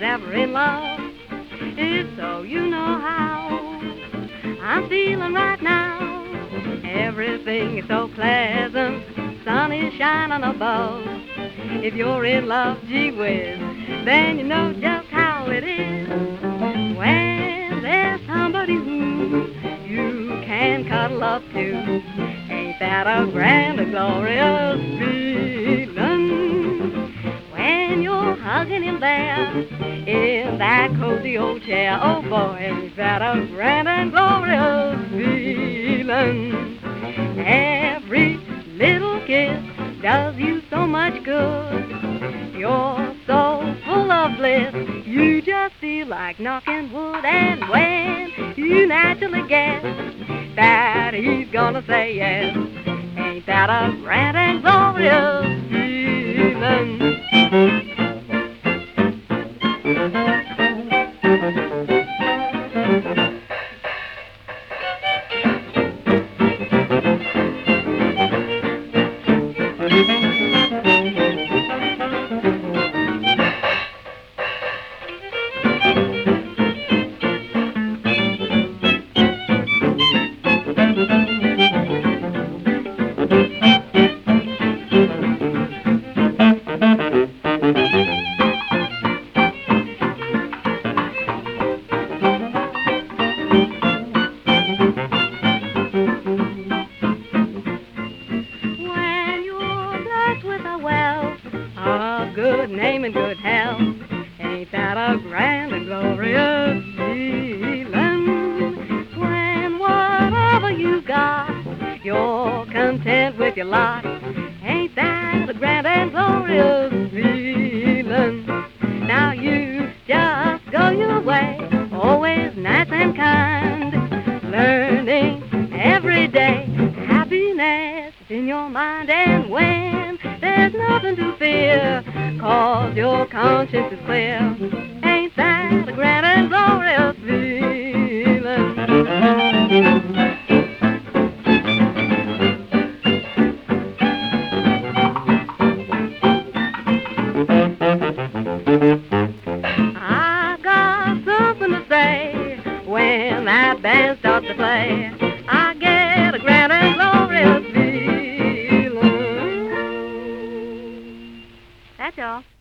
was ever in love. If so, you know how I'm feeling right now. Everything is so pleasant, sun is shining above. If you're in love, gee whiz, then you know just how it is. When there's somebody who you can cuddle up to, ain't that a grand, a glorious in that cozy old chair, oh boy, ain't that a grand and glorious feeling? Every little kiss does you so much good. You're so full of bliss, you just feel like knocking wood. And when you naturally guess that he's gonna say yes, ain't that a grand and glorious feeling? Jeevan good name and good health, ain't that a grand and glorious feeling? When whatever you got, you're content with your lot, ain't that a grand and glorious feeling? Now you just go your way, always nice and kind, learning every day happiness in your mind and when there's nothing to fear cause your conscience is clear 小。